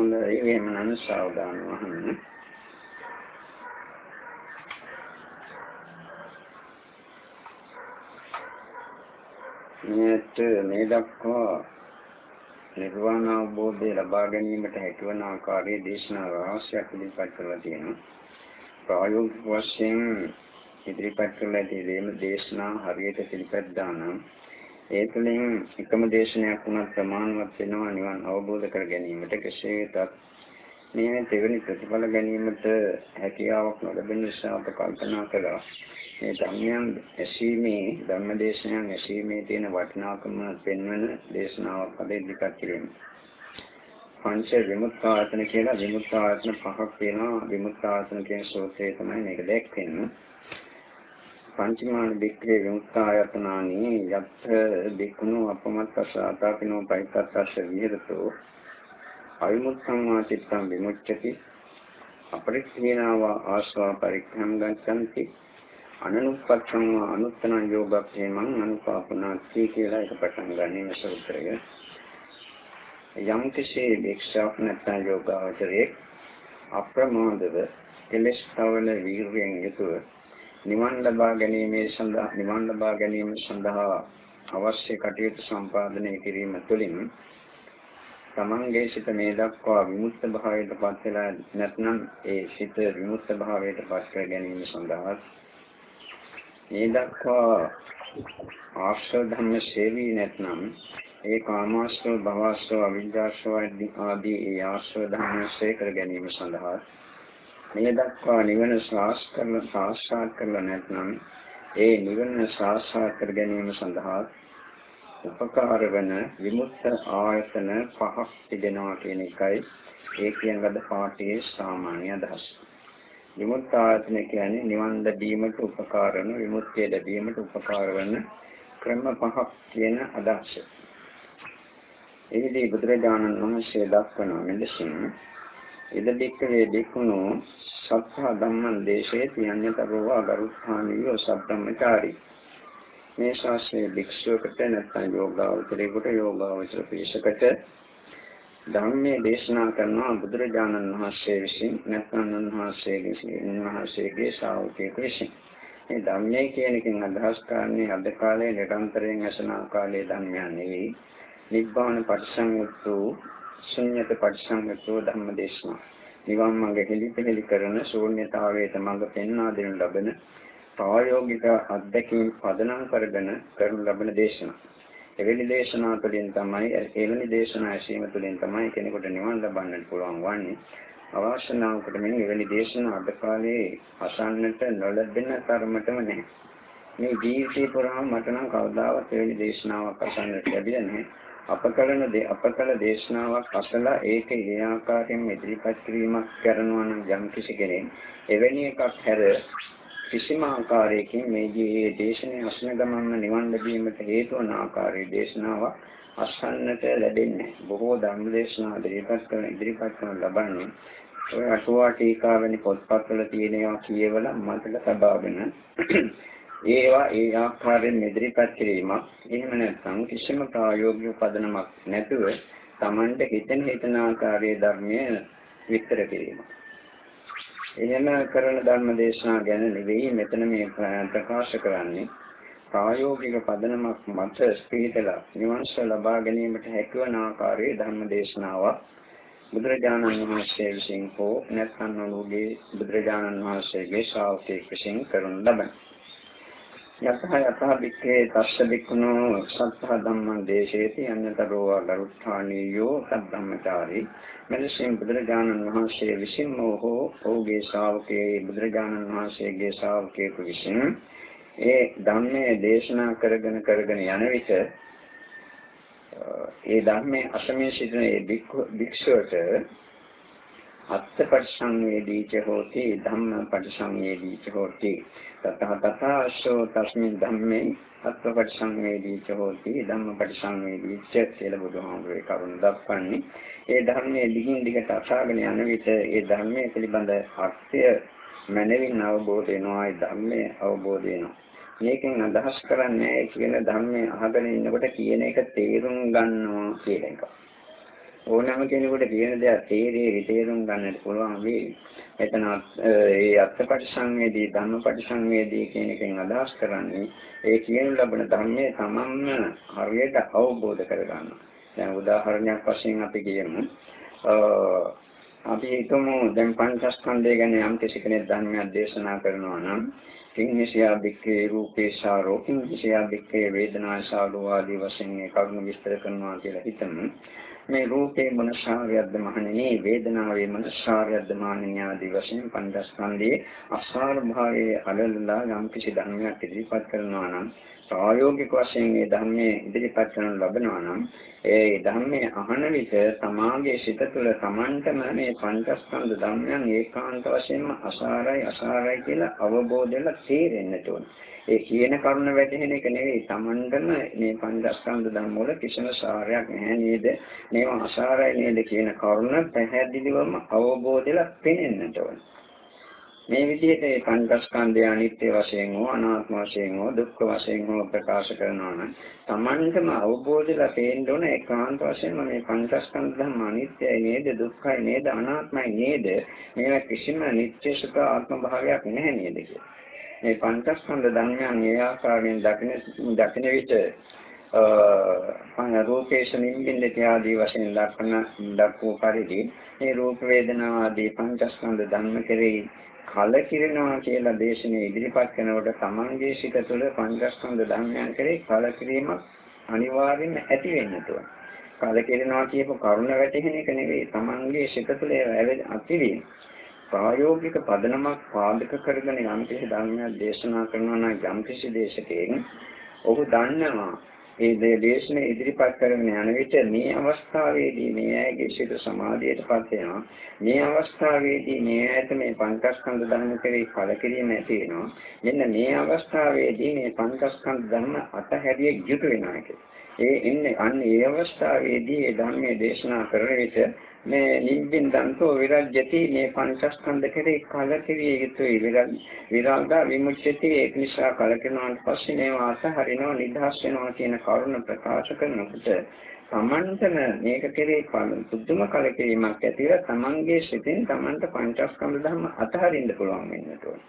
හොඳයි එහෙමනම් සාවධානව අහන්න. මේත් මේ දක්වා නිර්වාණ අවබෝධය ලබා ගැනීමට හැකිවන ආකාරයේ දේශනා රහස්‍යයක් ඉදිරිපත් කරලා තියෙනවා. ප්‍රායෝගික වශයෙන් ඉදිරිපත් කරලා තියෙන දේශනා හරියට පිළිපැද්දා නම් ඒ තුළින් එකම දේශනයක් වුණත් ප්‍රමාණවත් වෙනවා නිවන් අවබෝධ කර ගැනීමට කෙසේ වෙතත් මේ දෙවෙනි ප්‍රතිඵල ගැනීමට හැකියාවක් නොලැබෙන නිසා අප කල්පනා කළා මේ ධර්මයන් ඇසීමේ ධර්මදේශනයන් ඇසීමේ තියෙන වටිනාකම පෙන්වන දේශනාවක් අද ඉදිරිපත් කිරීම. පංච විමුක්තායතන කියලා විමුක්තායතන පහක් වෙනවා විමුක්තායතන කියන සූත්‍රය තමයි මේක දැක්වෙන්නේ. පංචමාන බික්කේ විමුක්තායතනානි යත් බික්කුණු අපමත්තස අතාපිනෝ පයිත්තස්ස විහෙරතෝ. අවිමුක්තං වාචිත්තං විමුච්ඡති. අපරික්ඛේනාව ආස්වා පරික්ඛං ගච්ඡanti. අනනුප්පත්තං අනුත්තන යෝගක්ඛේමං අනුපාපනාති කියලා එක පටන් ගන්නේ මේ සූත්‍රය. යම් කිසි වික්ෂාවක් නැත්නම් යෝගාවචරයේ අප්‍රමාදව කෙලස් තවල වීර්යයෙන් යුතුව නිවන් ලබා ගැනීම සඳහා නිවන් ලබා ගැනීම සඳහා අවශ්‍ය කටයුතු සම්පාදනය කිරීම තුළින් තමන්ගේ සිත මේ දක්වා විමුක්ත භාවයට පත් වෙලා නැත්නම් ඒ සිත විමුක්ත භාවයට පත් කර ගැනීම සඳහා මේ දක්වා ආශ්‍රව ධර්ම සේවී නැත්නම් ඒ කාමාශ්‍රව භවශ්‍රව අවිජ්ජාශ්‍රව ආදී ඒ ආශ්‍රව ධර්ම සේ කර ගැනීම සඳහා මේ දක්වා නිවන ශ්වාස කරන සාක්ෂාත් කරලා නැත්නම් ඒ නිවන සාක්ෂාත් කර ගැනීම සඳහා උපකාර වන විමුක්ත ආයතන පහක් තිබෙනවා කියන එකයි ඒ කියන ලද පාඨයේ සාමාන්‍ය අදහස. විමුක්ත ආයතන කියන්නේ නිවන් ලැබීමට උපකාර වන විමුක්තිය ලැබීමට උපකාර වන ක්‍රම පහක් කියන අදහස. එහිදී බුදුරජාණන් වහන්සේ දක්වන මෙලෙසින් ඉද බික්කවේ බික්කුණෝ සත්තා ධම්මං දේශේ තියන්නතරෝ අගරුත්ථානියෝ සබ්බම්චාරි මේ ශාස්ත්‍රයේ භික්ෂුවකට නැත්නම් යෝගාවචරයකට යෝගාවචර පිරිසකට ධර්මයේ දේශනා කරනවා බුදුරජාණන් වහන්සේ විසින් නැත්නම් උන්වහන්සේගේ උන්වහන්සේගේ ශ්‍රාවකයෙකු විසින්. මේ ධර්මයේ කියන එකෙන් අදහස් කරන්නේ අද කාලේ නිරන්තරයෙන් අසන කාලයේ ධර්මයන් නෙවෙයි. නිබ්බාන පටිසංයුක්ත ශුන්‍යත පටිසංයුක්ත ධර්ම දේශනා නිවන් මඟ හෙළිපෙහෙළි කරන ශූන්‍යතාවයට මඟ පෙන්වා දෙනු ලබන ප්‍රායෝගික අත්දැකීම් පදනම් කරගෙන කරනු ලබන දේශනා. එවැනි දේශනා තුළින් තමයි එවැනි දේශනා ඇසීම තුළින් තමයි කෙනෙකුට නිවන් ලබන්නට පුළුවන් වන්නේ. අවශ්‍යනාවකට මෙන්න එවැනි දේශනා අද කාලේ අසන්නට නොලැබෙන තරමටම නැහැ. මේ ජීවිතේ පුරාම මට නම් කවදාවත් එවැනි දේශනාවක් අසන්නට ලැබිලා නැහැ. අප කරන අප කළ දේශනාවක් අසලා ඒක ඒ ආකාරයෙන් ඉදිරිපත් කිරීමක් කරනවා නම් යම් කිසි කෙනෙක් එවැනි එකක් හැර කිසිම ආකාරයකින් මේ ජීයේ දේශනේ අසන ගමන්ම නිවන් ලැබීමට හේතු වන ආකාරයේ දේශනාවක් අසන්නට ලැබෙන්නේ බොහෝ ධර්ම දේශනා ඉදිරිපත් කරන ඉදිරිපත් කරන ලබන්නේ ඔය අටුවා ටීකා වැනි පොත්පත්වල තියෙන ඒවා කියවලා මතක තබාගෙන ඒවා ඒ ආකාරයෙන් ඉදිරිපත් කිරීමක් එහෙම නැත්නම් කිසිම ප්‍රායෝගික පදනමක් නැතුව Tamante හිතෙන හිතන ආකාරයේ ධර්මය විස්තර කිරීම. එහෙම කරන ධර්ම දේශනා ගැන නෙවෙයි මෙතන මේ ප්‍රකාශ කරන්නේ ප්‍රායෝගික පදනමක් මත ස්පීතලා නිවන්ස ලබා ගැනීමට හැකිවන ආකාරයේ ධර්ම දේශනාවක් බුදුරජාණන් වහන්සේ විසින් හෝ නැත්නම් ඔහුගේ බුදුරජාණන් වහන්සේගේ ශ්‍රාවකයෙක් විසින් කරන ලබන යතහ යතහ වික්ඛේ තස්ස වික්ඛුනෝ සත්තා ධම්මං දේශේති අඤ්ඤතරෝ ගරුත්ථානියෝ සද්ධම්මචාරී. මෙලෙසින් බුදුරජාණන් වහන්සේ විසින්ම හෝ ඔහුගේ ශ්‍රාවකයේ බුදුරජාණන් වහන්සේගේ ශ්‍රාවකයෙකු විසින් ඒ ධම්මයේ දේශනා කරගෙන කරගෙන යන විට ඒ ධර්මයේ අසමේ සිටින ඒ භික්ෂුවට අත්ථ පරිසංවේදීච හෝති. ධම්ම පරිසංවේදීච හෝති තතහ තථාශෝ තස්මින් ධම්මේ අත්ථ පරිසංවේදීච හෝති ධම්ම පරිසංවේදීච කියලා බුදුහාමුදුරේ කරුණ දක්වන්නේ ඒ ධර්මයේ දිගින් දිගට අසාගෙන යන විට ඒ ධර්මයේ පිළිබඳ අර්ථය මනවින් අවබෝධ වෙනවා ඒ ධර්මයේ අවබෝධ වෙනවා මේකෙන් අදහස් කරන්නේ කියන ධර්මයේ අහගෙන ඉන්නකොට කියන එක තේරුම් ගන්නවා කියන එක. ඕනෑම කෙනෙකුට කියන දෙයක් තේරෙයි තේරුම් ගන්නට පුළුවන් වෙයි. එතන ඒ අත්පටිසංවේදී ධම්මපටිසංවේදී කියන එකෙන් අදහස් කරන්නේ ඒ කියන ලබන ධර්මයේ තමන්ම හරියට අවබෝධ කරගන්න. දැන් උදාහරණයක් වශයෙන් අපි කියමු අපි හිතමු දැන් පංචස්කන්ධය ගැන යම් කෙනෙක් ධර්මයක් දේශනා කරනවා නම් කිංහිසියා බික්කේ රූපේශාරෝ කිංහිසියා බික්කේ වේදනාශාරෝ ආදී වශයෙන් මේ කරුණු විස්තර කරනවා කියලා හිතමු. මේ රූපේ මනසාරයද්ද මහණෙනි වේදනාවේ මනසාරයද්ද මහණෙනි ආදී වශයෙන් පංචස්කන්ධයේ අසාර භාවයේ අලලලා යම් කිසි ධර්මයක් ඉදිරිපත් කරනවා නම් ප්‍රායෝගික වශයෙන් මේ ධර්මයේ ඉදිරිපත් කරන ලබනවා නම් ඒ ධර්මයේ අහන විට තමාගේ සිත තුළ Tamanටම මේ පංචස්කන්ධ ධර්මයන් ඒකාන්ත වශයෙන්ම අසාරයි අසාරයි කියලා අවබෝධයල තේරෙන්නට ඕන. ඒ කියන කරුණ වැටහෙන එක නෙවෙයි. Tamanටම මේ පංචස්කන්ධ ධර්ම වල කිසිම සාරයක් නැහැ නේද? මේවා අසාරයි නේද කියන කරුණ පැහැදිලිවම අවබෝධයල පෙනෙන්නට ඕන. මේ විදිහට ඒ පංචස්කන්ධය අනිත්‍ය වශයෙන් හෝ අනාත්ම වශයෙන් හෝ දුක්ඛ වශයෙන් හෝ ප්‍රකාශ කරනවා නම් Tamanටම අවබෝධලා තේන්න ඕන ඒකාන්ත වශයෙන්ම මේ පංචස්කන්ධ ධර්ම අනිත්‍යයි නේද? දුක්ඛයි නේද? අනාත්මයි නේද? මේවා කිසිම නිත්‍ය සුඛ ආත්ම භාවයක් නැහැ නේද මේ පංචස්කන්ධ ධර්මයන් ඒ ආකාරයෙන් දකින දකින විට රූපේශ නිම්බින්දති ආදී වශයෙන් දක්වන දක්වෝ පරිදි මේ රූප වේදනා ආදී පංචස්කන්ධ ධර්ම කෙරෙහි කලකිරෙනවා කියලා දේශනේ ඉදිරිපත් කරනකොට තමන්ගේ සිත තුළ පංචස්කන්ධ ධර්මයන් කෙරේ කලකිරීමක් අනිවාර්යෙන්ම ඇති වෙන්න ඕන. කලකිරෙනවා කියපු කරුණ වැටහෙන එක නෙවෙයි තමන්ගේ සිත තුළ ඇතිවීම. ප්‍රායෝගික පදනමක් පාදක කරගෙන යම් කිසි ධර්මයක් දේශනා කරනවා නම් යම් කිසි දේශකෙන් ඔහු දන්නවා ඒ දේශනේ ඉදිරිපත් කරගෙන යන විට මේ අවස්ථාවේදී මේ අයගේ සිත සමාධියටපත් වෙනවා. මේ අවස්ථාවේදී මේ අයට මේ පංචස්කන්ධ ධර්ම කෙරෙහි කලකිරීම ඇති වෙනවා. මෙන්න මේ අවස්ථාවේදී මේ පංචස්කන්ධ ධර්ම අතහැරිය යුතු වෙනවා ඒ ඉන්නේ. අන්න ඒ අවස්ථාවේදී ඒ ධර්මයේ දේශනා කරන විට මේ නිබ්බින්දන්තෝ විරජ්‍යති මේ පංචස්කන්ධ කෙරේ කලකිරිය යුතුයි. විරල් විරාගා විමුක්තිය ඒක නිසා කලකිරනාට පස්සේ මේවා අසහරිනවා නිදහස් වෙනවා කියන කරුණ ප්‍රකාශ කරනකොට තමන්ටම මේක කෙරේ පුදුම කලකිරීමක් ඇතිව තමන්ගේ සිතෙන් තමන්ට පංචස්කන්ධ ධර්ම අතහරින්න පුළුවන් වෙන්නට ඕන.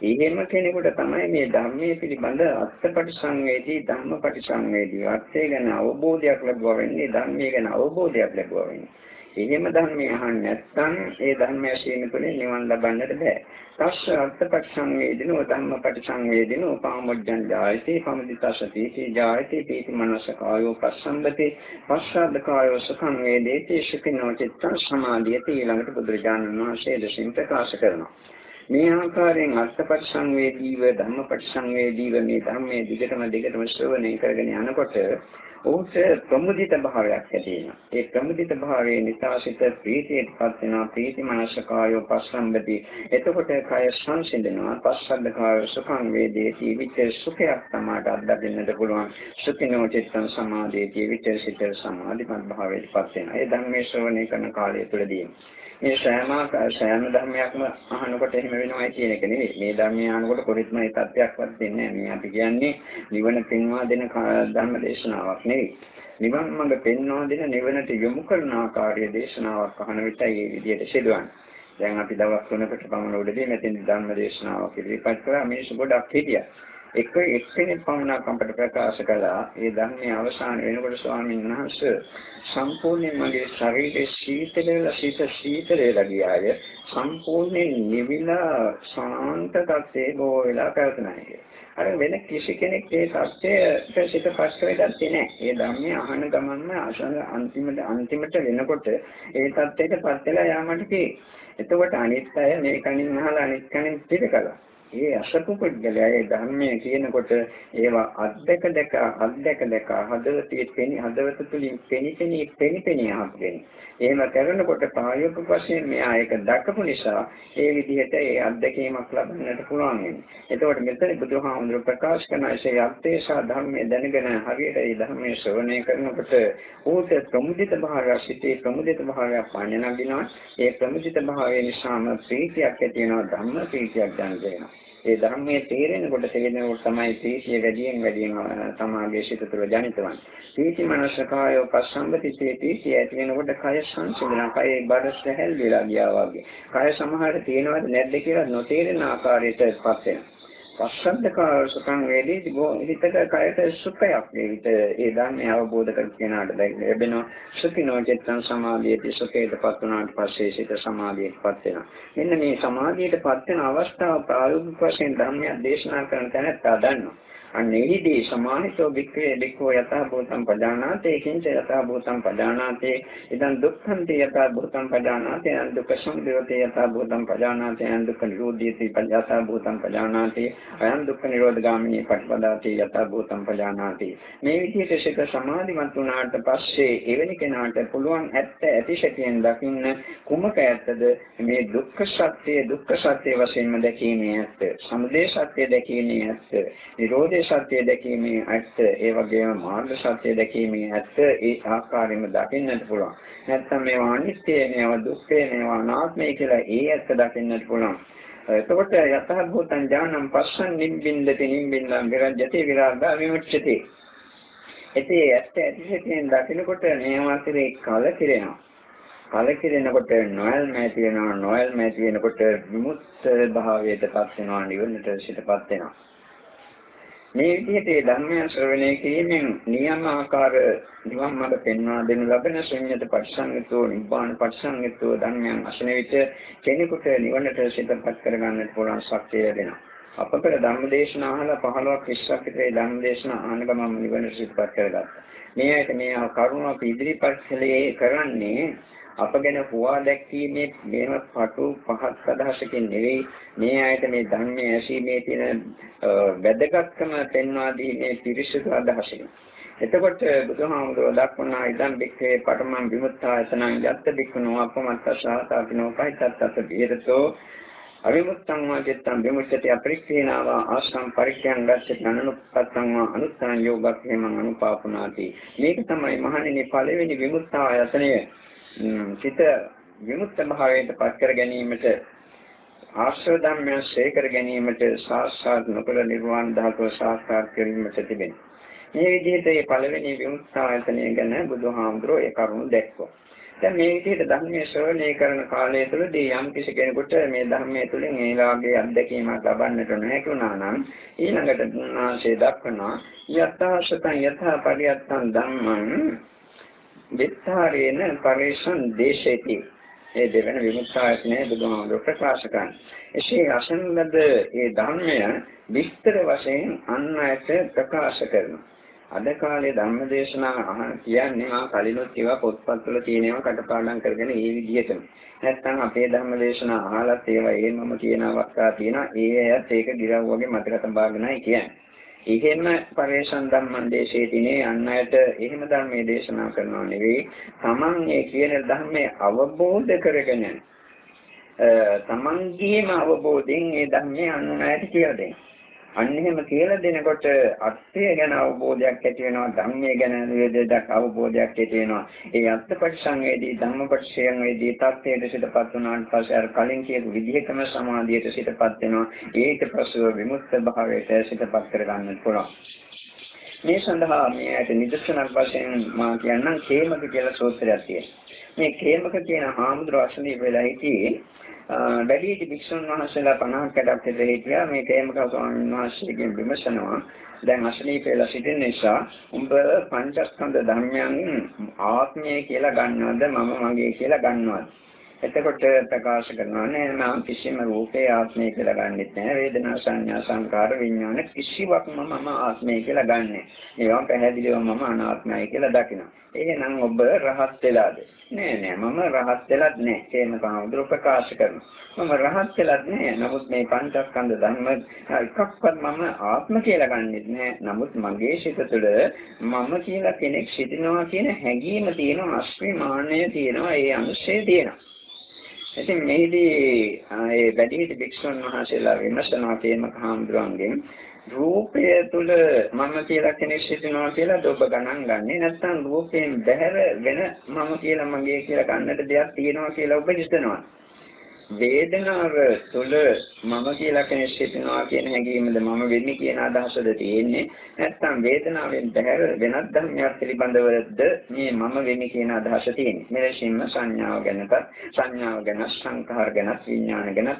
එහෙම කෙනෙකුට තමයි මේ ධර්මයේ පිළිබඳ අත්පටිසංවේදී ධම්මපටිසංවේදී අර්ථය ගැන අවබෝධයක් ලැබුවා වෙන්නේ ධර්මයේ ගැන අවබෝධයක් ලැබුවා වෙන්නේ. එහෙම ධර්මයේ අහන්නේ නැත්නම් ඒ ධර්මය ඇසීම තුළින් නිවන් ලබන්නට බෑ. තස්ස අර්ථපක්ෂංවේදිනෝ ධම්මපටිසංවේදිනෝ පාමොජ්ජං ජායති පමදිතසති තී ජායති පීති මනස කායෝ පස්සම්බති පස්සද්ද කායෝ සුඛං වේදේති සුඛිනෝ චිත්තං සමාධියති ඊළඟට බුදුරජාණන් වහන්සේ දෙසින් ප්‍රකාශ කරනවා. මේ ආකාරයෙන් අර්ථපටිසංවේදීව ධම්මපටිසංවේදීව මේ ධර්මයේ දිගටම දිගටම ශ්‍රවණය කරගෙන යනකොට ඔහුට ප්‍රමුදිත භාවයක් ඇති වෙනවා. ඒ ප්‍රමුදිත භාවයේ නිසා සිත ප්‍රීතියටපත් වෙනවා. ප්‍රීති මනසකායෝ පස්සම්බති. එතකොට කය සංසිඳනවා. පස්සද්ද කාය සුඛං වේදේති. විචේ සුඛයක් තමයි අත්දකින්නට පුළුවන්. සුඛිනෝ චිත්තං සමාධියති. විචේ සිත සමාධිමත් භාවයටපත් වෙනවා. ඒ ධම්මේ ශ්‍රවණය කරන කාලය තුළදී මේ සෑම සෑම ධර්මයක්ම අහනකොට එහෙම වෙනවයි කියන එක නෙවෙයි. මේ ධර්මය අහනකොට කොහෙත්ම ඒ තත්ත්වයක්වත් දෙන්නේ නැහැ. මේ අපි කියන්නේ නිවන පෙන්වා දෙන ධර්ම දේශනාවක් නෙවෙයි. නිවන් මඟ පෙන්වා දෙන නිවනට යොමු කරන ආකාරයේ දේශනාවක් අහන විටයි මේ විදිහට සිදුවන්නේ. දැන් අපි දවස් තුනකට පමණ උඩදී මෙතෙන් ධර්ම දේශනාවක් ඉදිරිපත් කරා මිනිස්සු ගොඩක් හිටියා. එක එක්කෙනෙක් පමණක් අපට ප්‍රකාශ කළා ඒ ධර්මයේ අවසාන වෙනකොට ස්වාමීන් වහන්සේ සම්පූර්ණයෙන් මගේ ශරීරයේ සීතල වෙලා සීත සීතල වෙලා ගියාය සම්පූර්ණයෙන් නිවිලා ශාන්ත තත්ත්වේ බෝ වෙලා පැවතුනායි අර වෙන කිසි කෙනෙක් ඒ සත්‍යයට සිත පස්ස වෙදත්තේ නැහැ. ඒ ධර්මයේ අහන ගමන්ම අසන අන්තිමට අන්තිමට වෙනකොට ඒ තත්ත්වයට පත් වෙලා යාමට කි. එතකොට අනිත් අය මේ කණින් අහලා අනිත් කණින් පිළිකලා. ඒ අසපු පුද්ගලයා ඒ ධර්මයේ කියනකොට ඒවා අද්දක දැක අද්දක දැක හදවතේ පෙනි හදවත තුලින් පෙනි පෙනි පෙනි පෙනි ආපගෙන. එහෙම කරනකොට ප්‍රායෝගික වශයෙන් මෙයා ඒක දක්වපු නිසා ඒ විදිහට ඒ අත්දැකීමක් ලබන්නට පුළුවන් වෙනවා. එතකොට මෙතන බුදුහාමුදුරු ප්‍රකාශ කරන ඒ අර්ථය සහ ධර්මයේ දැනගෙන හරියට ඒ ධර්මයේ ශ්‍රවණය කරනකොට ඌට ප්‍රමුදිත භාවය සිටේ ප්‍රමුදිත භාවය පණ නගිනවා. ඒ ප්‍රමුදිත භාවය නිසාම ප්‍රීතියක් ඇති වෙනවා ධම්ම ප්‍රීතියක් දැනෙනවා. ඒ ධර්මයේ තේරෙනකොට තේරෙනකොට තමයි ප්‍රීතිය වැඩියෙන් වැඩියෙන් සමාගයේ සිත තුළ ජනිත වන්නේ. ප්‍රීති මනසකාය පස්සම්බති ප්‍රීතිය ඇති වෙනකොට කය සංසිඳන කයේ බඩ සැහැල් වෙලා ගියා වගේ. කය සමහර තියෙනවද නැද්ද කියලා නොතේරෙන ආකාරයටපත් වෙනවා. පස්සද්ධකාර සුඛං වේදී හිතක කයට සුඛයක් වේවිත ඒ ධර්මය අවබෝධ කර කෙනාට ලැබෙනවා. සුඛිනෝ චිත්තං සමාධියති. සුඛේටපත් වුණාට පස්සේ සිත සමාධියටපත් වෙනවා. මෙන්න මේ සමාධියටපත් වෙන අවස්ථාව ප්‍රායෝගික වශයෙන් ධර්මය දේශනා කරන තැනත් දන්නවා අන්න එහිදී සමාහිතෝ වික්‍රේ වික්ඛෝ යථා භූතං පජානාතේ කිංච යථා භූතං පජානාතේ ඉදං දුක්ඛන්ති යථා භූතං පජානාතේ අන් දුක්ඛ සමුදයෝතේ යථා භූතං පජානාතේ අන් දුක්ඛ නිරෝධයති යථා භූතං පජානාතේ අයං දුක්ඛ නිරෝධ ගාමිනී පටිපදාතේ යථා භූතං පජානාතේ. මේ විදිහට සිත සමාධිමත් වුණාට පස්සේ එවැනි කෙනාට පුළුවන් ඇත්ත ඇති ශක්තියෙන් දකින්න කුමක ඇත්තද? මේ දුක්ඛ සත්‍ය දුක්ඛ සත්‍ය වශයෙන්ම දැකීමේ ඇත්ත සමුදය සත්‍ය දැකීමේ ඇත්ත නිරෝධය සත්‍ය දැකීමේ ඇත්ත ඒ වගේම මාර්ග සත්‍ය දැකීමේ ඇත්ත ඒ ආකාරයෙන්ම දකින්නට පුළුවන්. නැත්නම් මේවා අනිත්‍ය, මේවා දුක්ඛ, මේවා අනාත්මයි කියලා ඒ ඇත්ත දකින්නට පුළුවන්. එතකොට යතහ භූතං ඥානං පස්සන් නිබ්බින්දති නිබ්බින්දං විරජ්‍යති විරාගා විමුච්ඡති. ඉතින් ඇත්ත ඇතිසෙන් දකිනකොට මේවා කෙරේ කලකිරෙනවා. කලකිරෙනකොට නොයල්ම ඇති වෙනවා නොයල්ම ඇති වෙනකොට විමුක්ත භාවයටපත් වෙනවා නිවනට සිටපත් වෙනවා මේ විදිහට මේ ධර්මය ශ්‍රවණය කිරීමෙන් නියමාකාර නිවන් මාර්ග පෙන්වා දෙනු ලබන ශුන්‍යත පරිසංගතෝ නිබ්බාන පරිසංගතෝ ධර්මයන් අසන විට කෙනෙකුට නිවනට සිතපත් කරගන්නට පුළුවන් ශක්තිය ලැබෙනවා. අපකට ධර්මදේශන අහලා 15ක් 20ක් විතර ධර්මදේශන අහන ගමන් නිවනට සිතපත් කරගත්තා. මේ ඇයිට මේ කරුණ අපි ඉදිරිපත් කළේ කරන්නේ අප ගැන හුවා දැක්වීමේ මේව පටු පහත් අදහසකින් නෙවෙයි. මේ ආයත මේ ධර්මයේ ඇසීමේ තියෙන වැදගත්කම පෙන්වා දීමේ පිරිසිදු අදහසකින්. එතකොට බුදුහාමුදුරුවෝ දක්වනා ඉදන් බික්කේ පඨමං විමුක්තායතනං යත්ත බික්කනෝ අපමත්තසහතාපිනෝ පහිතත්තත බිහෙරතෝ අවිමුත්තං වා චිත්තං විමුච්ඡති අපරික්ඛේනාව ආසං පරික්ඛයන් ගච්ඡති අනුපත්තං වා අනුත්තං යෝගක්ඛේමං අනුපාපුනාති. මේක තමයි මහණෙනි පළවෙනි විමුක්තායතනය. සිත විමුක්ත භාවයට පත් කර ගැනීමට ආශ්‍රව ධර්මයන් ශේකර ගැනීමට සාස්ත්‍ර නොකල නිර්වාණ ධාතුව සාස්ත්‍ර කිරීමට තිබෙන. මේ විදිහට මේ පළවෙනි විමුක්තායතනය ගැන බුදුහාමුදුරෝ ඒ කරුණු දැක්වුවා. දැන් මේ විදිහට ධර්මයේ ශ්‍රවණය කරන කාලය තුළදී යම් කිසි කෙනෙකුට මේ ධර්මයේ තුලින් ඒ වාගේ අත්දැකීමක් ලබන්නට නොහැකි වුණා නම් ඊළඟට ආශේ දක්වනවා යථාශතං යථා පරියත්තං ධම්මං විස්තරේන පරිසං දේශේති ඒ දෙවන විමුක්තායතනයේ බුදුහාමුදුර ප්‍රකාශ කරන්නේ. එසේ අසන්නද ඒ ධර්මය විස්තර වශයෙන් අන් අයට ප්‍රකාශ කරනවා. අද කාලේ ධර්මදේශනා අහන කියන්නේ මා කලිනුත් ඒවා පොත්පත්වල තියෙනවා කටපාඩම් කරගෙන ඒ විදිහටම. නැත්නම් අපේ ධර්මදේශනා අහලත් ඒවා ඒමම කියන අවස්ථා තියෙනවා. ඒ අයත් ඒක ගිරව් වගේ මතක තබාගෙනයි කියන්නේ. එහෙම පරේෂන් ධම්මං දේශේතිනේ අන් අයට එහෙම ධර්මයේ දේශනා කරනව නෙවෙයි තමන් ඒ කියන ධර්මයේ අවබෝධ කරගෙන තමන්ගේම අවබෝධයෙන් ඒ ධර්මයේ අන් අයට කියලා දෙන්න. අන්න එහෙම කියලා දෙනකොට අර්ථය ගැන අවබෝධයක් ඇති වෙනවා ධර්මයේ ගැන වේදයක් අවබෝධයක් ඇති වෙනවා. ඒ අර්ථපරිසංවේදී ධම්මපරිසංවේදී තත්ත්වයට සිටපත් වුණාට පස්සේ අර කලින් කියපු විදිහකම සමාධියට සිටපත් වෙනවා. ඒක පසුව විමුක්ත භාවයට සිටපත් කරගන්න පුළුවන්. මේ සඳහා මේ ඇයට නිදර්ශනක් වශයෙන් මා කියන්නම් කේමක කියලා සූත්‍රයක් තියෙනවා. මේ කේමක කියන හාමුදුරුවෝ අසනීප වෙලා හිටියේ වැඩිහිටි භික්ෂුන් වහන්සේලා 50කට විතර හිටියා. මේ තේමක ස්වාමීන් වහන්සේගෙන් විමසනවා. දැන් අසනීප වෙලා සිටින නිසා උඹ පංචස්කන්ධ ධර්මයන් ආත්මය කියලා ගන්නවද මම මගේ කියලා ගන්නවද? එතකොට ප්‍රකාශ කරනවා නෑ මම කිසිම රූපේ ආත්මය කියලා ගන්නෙත් නෑ වේදනා සංඥා සංකාර විඥාන කිසිවක්ම මම ආත්මය කියලා ගන්නෙ. ඒවා පැහැදිලිව මම අනාත්මයි කියලා දකිනවා. එහෙනම් ඔබ රහත් වෙලාද? නෑ නෑ මම රහත් වෙලත් නෑ. තේම කවුරු ප්‍රකාශ කරනවා. මම රහත් වෙලත් නෑ. නමුත් මේ පංචස්කන්ධ ධර්ම එකක්වත් මම ආත්ම කියලා ගන්නෙත් නෑ. නමුත් මගේ සිත තුළ මම කියලා කෙනෙක් සිටිනවා කියන හැඟීම තියෙනවා, අස්මිමානය තියෙනවා, ඒ අනුශය තියෙනවා. ඉතින් මෙහිදී ඒ වැඩිහිටි භික්ෂුන් වහන්සේලා විමසනවා තේමක හාමුදුරන්ගෙන් රූපය තුල මම කියලා කෙනෙක් සිටිනවා කියලා ඔබ ගණන් ගන්නේ නැත්නම් රූපයෙන් බැහැර වෙන මම කියලා මගේ කියලා ගන්නට දෙයක් තියෙනවා කියලා ඔබ හිතනවා. වේදනාව තුළ මම කියලා කෙනෙක් සිටිනවා කියන හැඟීමද මම වෙන්නේ කියන අදහසද තියෙන්නේ. නැත්නම් වේදනාවෙන් බැහැර වෙනත් ධර්මයක් පිළිබඳවද මේ මම වෙන්නේ කියන අදහස තියෙන්නේ. මෙලෙසින්ම සංඥාව ගැනත් සංඥාව ගැන සංඛාර ගැන විඥාන ගැන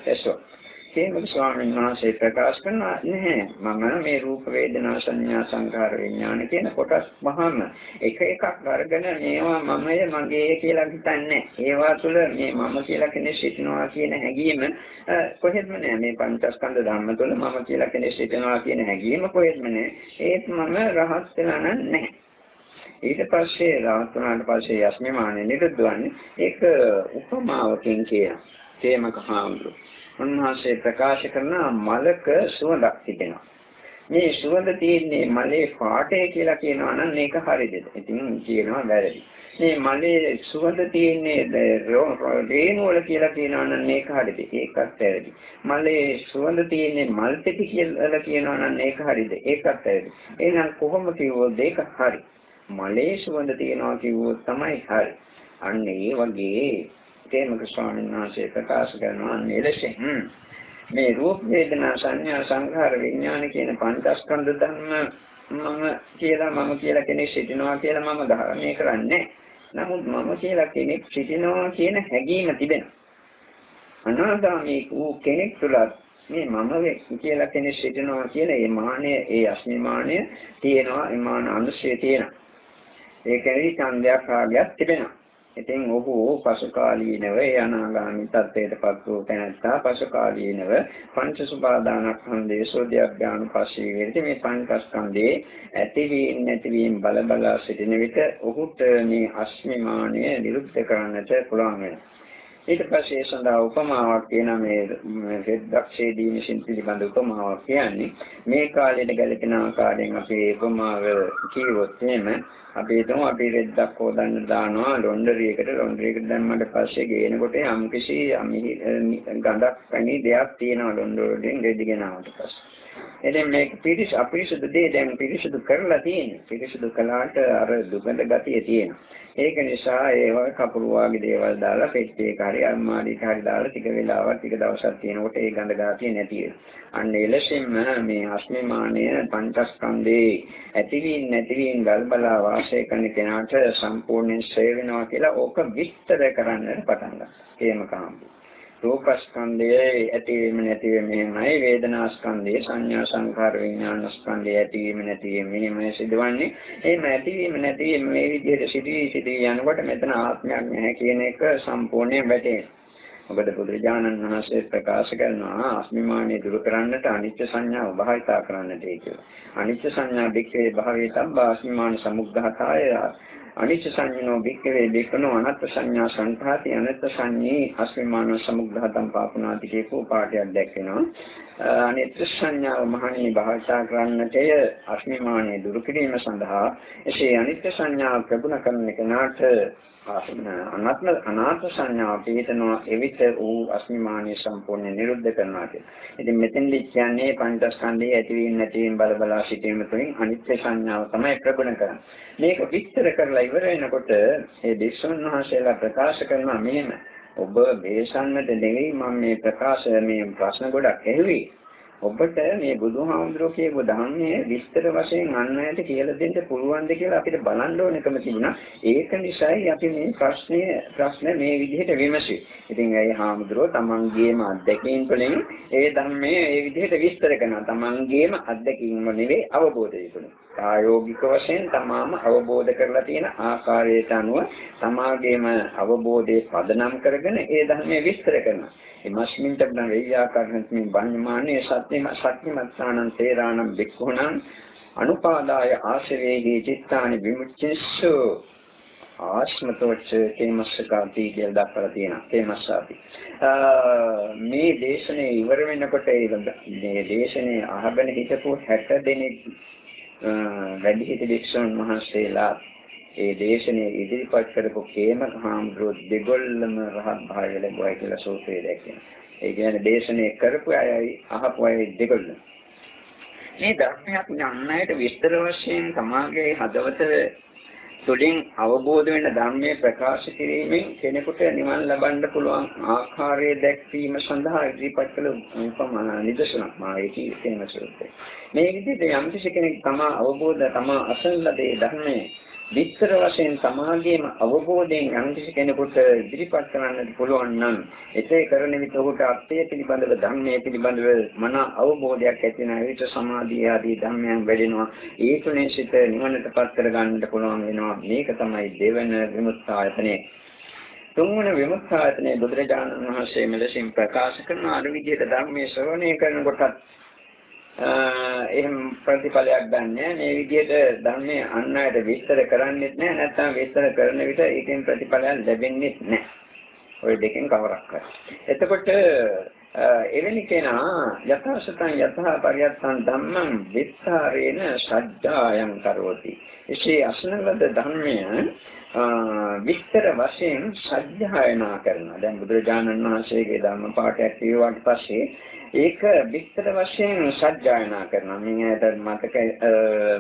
ඇසෝ හේමක ස්වාමීන් වහන්සේ ප්‍රකාශ කරනවා නැහැ මම මේ රූප වේදනා සංඥා සංකාර විඥාන කියන කොටස් මහම එක එකක් අරගෙන මේවා මමය මගේ කියලා හිතන්නේ. ඒවා තුළ මේ මම කියලා කෙනෙක් සිටිනවා කියන හැඟීම කොහෙත්ම නෑ. මේ පංචස්කන්ධ ධර්ම තුළ මම කියලා කෙනෙක් සිටිනවා කියන හැඟීම කොහෙත්ම නෑ. ඒත් මම රහත් වෙලා නැහැ ඊට පස්සේ රහත් වුණාට පස්සේ යස්මිමානෙ නිරුද්ධවන්නේ ඒක උපමාවකින් කියන තේමක හාමුදුරුවෝ. උන්වහන්සේ ප්‍රකාශ කරන මලක සුවඳක් තිබෙනවා. මේ සුවඳ තියෙන්නේ මලේ පාටේ කියලා කියනවා නම් මේක හරියද? ඉතින් කියනවා වැරදි. මේ මලේ සුවඳ තියෙන්නේ රේණු වල කියලා කියනවා නම් මේක හරියද? ඒකත් වැරදි. මලේ සුවඳ තියෙන්නේ මල් පෙති කියලා කියනවා නම් මේක හරියද? ඒකත් වැරදි. එහෙනම් කොහොම කිව්වොත් ඒක හරි. මලේ සුවඳ තියෙනවා කිව්වොත් තමයි හරි. අන්න ඒ වගේ තේමක ස්වාමීන් වහන්සේ ප්‍රකාශ කරනවා මෙලෙසින් මේ රූප වේදනා සංඥා සංඛාර විඥාන කියන පංචස්කන්ධ ධර්ම මම කියලා මම කියලා කෙනෙක් සිටිනවා කියලා මම ධර්මණය කරන්නේ. නමුත් මම කියලා කෙනෙක් සිටිනවා කියන හැඟීම තිබෙනවා. අනාගාමී වූ කෙනෙක් තුළ මේ මම කියලා කෙනෙක් සිටිනවා කියන ඒ මානය ඒ අස්මිමානය තියෙනවා ඒ මාන අනුශය තියෙනවා. ඒකෙදි ඡන්දයක් රාගයක් තිබෙනවා. ඉතින් ඔහු පසුකාලීනව ඒ අනාගාමී තත්ත්වයටපත් වූ තැනැත්තා පසුකාලීනව පංච සුපාදානස්කන්ධයේ සෝධ්‍යඥාන පස්සේ වෙලදී මේ පංචස්කන්ධයේ ඇතිවීම නැතිවීම බල බලා සිටින විට ඔහුට මේ අස්මිමානය නිරුද්ධ කරන්නට පුළුවන් වෙනවා. ඊට පස්සේ සඳහා උපමාවක් කියන මේ රෙද්දක්ෂේදී විසින් පිළිබඳ උපමාවක් කියන්නේ මේ කාලයට ගැලපෙන ආකාරයෙන් අපේ උපමාව කියවොත් එහෙම අපි හිතමු අපි රෙද්දක් හොදන්න දානවා ලොන්ඩරියකට ලොන්ඩරියකට දැම්මට පස්සේ ගේනකොට යම්කිසි ගඳක් පැණි දෙයක් තියෙනවා ලොන්ඩරියෙන් රෙදි ගෙනාවට පස්සේ. එතෙන් මේක පිරිස අපිරිසුදු දේ දැන් පිරිසුදු කරලා තියෙනවා. පිරිසුදු කළාට අර දුගඳ ගතිය තියෙනවා. ඒක නිසා ඒව කපුරු වාගේ දේවල් දාලා පෙට්ටියක හරි අම්මාඩියක හරි දාලා ටික වෙලාවක් ටික දවසක් තියෙනකොට ඒ ගඳ ගතිය නැති වෙනවා. අන්න එලෙසින්ම මේ අස්මිමානය පංචස්කන්ධේ ඇතිවීම නැතිවීම ගල්බලා වාසය කරන කෙනාට සම්පූර්ණයෙන් ශ්‍රේ වෙනවා කියලා ඕක විස්තර කරන්නට පටන් ගන්නවා. හේම කාම්බු. රූපස්කන්ධයේ ඇතිවීම නැතිවීම මෙහෙමයි වේදනාස්කන්ධයේ සංඥා සංඛාර විඥානස්කන්ධයේ ඇතිවීම නැතිවීම මෙහෙමයි සිදුවන්නේ එහෙම ඇතිවීම නැතිවීම මේ විදිහට සිදුවී සිදුවී යනකොට මෙතන ආත්මයක් නැහැ කියන එක සම්පූර්ණයෙන් වැටහෙනවා මොකද බුදුරජාණන් වහන්සේ ප්‍රකාශ කරනවා අස්මිමානිය දුරු කරන්නට අනිත්‍ය සංඥාව භාවිතා කරන්නට කියලා. අනිත්‍ය සංඥා දෙකේ භාවිතම් අස්මිමාන සමුග්ඝාතය අනිච්ච සංඥෝ භික්ඛවේ බිකනෝ අනත්ත් සංඥා සංඛාති අනත්ත් සංඤේ අස්මිමාන සමුග්ඝාතම් පාපුනාති කියපු පාඩයක් දැක්වෙනවා අනිත්‍ය සංඥාව මහණී භාෂා කරන්නටය අස්මිමානයේ දුරු කිරීම සඳහා එසේ අනිත්‍ය සංඥාව ප්‍රගුණ කරන කෙනාට අනාත්ම අනාත්ම සංඥාව පිළිතනවා එවිට ඌ අස්මිමානිය සම්පූර්ණ නිරුද්ධ කරනවා කියලා. ඉතින් මෙතෙන්දි කියන්නේ පංචස්කන්ධයේ ඇතිවීම නැතිවීම බල බලා සිටීම තුළින් අනිත්‍ය සංඥාව තමයි ප්‍රගුණ කරන්නේ. මේක විස්තර කරලා ඉවර වෙනකොට මේ දේශුන් වහන්සේලා ප්‍රකාශ කරනවා මෙහෙම ඔබ දේශන්නට නෙවෙයි මම මේ ප්‍රකාශ මේ ප්‍රශ්න ගොඩක් ඇහුවේ. ඔබට මේ බුදුහාමුදුරුවෝ කියපු ධර්මයේ විස්තර වශයෙන් අන් අයට කියලා දෙන්න පුළුවන්ද කියලා අපිට බලන්න ඕනකම තිබුණා. ඒක නිසායි අපි මේ ප්‍රශ්නය ප්‍රශ්න මේ විදිහට විමසුවේ. ඉතින් ඒ හාමුදුරුවෝ තමන්ගේම අත්දැකීම් වලින් ඒ ධර්මයේ ඒ විදිහට විස්තර කරනවා. තමන්ගේම අත්දැකීම් නෙවෙයි අවබෝධය තුළ. ප්‍රායෝගික වශයෙන් තමාම අවබෝධ කරලා තියෙන ආකාරයට අනුව තමාගේම අවබෝධය පදනම් කරගෙන ඒ ධර්මයේ විස්තර කරනවා. එමස්මින්ට බ්න වේයාකරණස්මින් බඤ්ඤමානේ සත්‍යම සත්‍යමත්සානං තේරාණං බික්ඛුණං අනුපාදාය ආශ්‍රේහි චිත්තානි විමුච්ඡෙස්සු ආශ්මතෝච කේමස්සකාති කියලා දක්වලා තියෙනවා. කේමස්සාති මේ දේශනේ ඉවර වෙනකොට මේ දේශනේ අහගෙන හිටපු 60 දෙනෙක් වැඩිහිටි වික්ෂුන් වහන්සේලා ඒ දේශනේ ඉදිරිපත් කරපු කේම හාමුදුරුවෝ දෙගොල්ලම රහත් භාවය ලැබුවයි කියලා සූත්‍රයේ දැක්කේ. ඒ කියන්නේ දේශනේ කරපු අයයි අහපු අයයි දෙගොල්ලම. මේ ධර්මයක් ඥානයට විස්තර වශයෙන් තමාගේ හදවත තුළින් අවබෝධ වෙන ධර්මයේ ප්‍රකාශ කිරීමෙන් කෙනෙකුට නිවන් ලබන්න පුළුවන් ආකාරය දැක්වීම සඳහා ඉදිරිපත් කළ උපමා නිදර්ශනක් මායේ තියෙන සූත්‍රය. මේ විදිහට යම් කෙනෙක් තමා අවබෝධ තමා අසන ලදේ ධර්මයේ විස්තර වශයෙන් සමාගයේම අවබෝධයෙන් යම්කිසි කෙනෙකුට ඉදිරිපත් කරන්නට පුළුවන් නම් එසේ කරන විට ඔහුට අත්ය පිළිබඳව ධර්මයේ පිළිබඳව මන අවබෝධයක් ඇති වෙන විට සමාධිය ආදී ධර්මයන් වැඩෙනවා. ඒ තුනේ සිට නිවනට පත් කර ගන්නට පුළුවන් වෙනවා. මේක තමයි දෙවන විමුක්තායතනය. තුන්වන විමුක්තායතනයේ බුදුරජාණන් වහන්සේ මෙලෙසින් ප්‍රකාශ කරන අර විදිහට ධර්මයේ ශ්‍රවණය කරනකොටත් එහෙම ප්‍රතිඵලයක් ගන්නෑ. මේ විදිහට ධර්මයේ අන් අයට විස්තර කරන්නේත් නෑ. නැත්නම් විස්තර කරන විට ඒකෙන් ප්‍රතිඵලයක් ලැබෙන්නේ නෑ. ওই දෙකෙන් කවරක් කරා එතකොට එවැනි කෙනා යථාසතං යථා පරියත්තං ධම්මං විස්තරේන සද්ධායං කරෝති. එසේ අසනලද ධර්මය විස්තර වශයෙන් සත්‍යයනා කරනවා. දැන් බුදුරජාණන් වහන්සේගේ ධර්ම පාඨයක් කියුවාට පස්සේ ඒක විස්තර වශයෙන් සත්‍යයනා කරනවා. මේ ඇයට මතක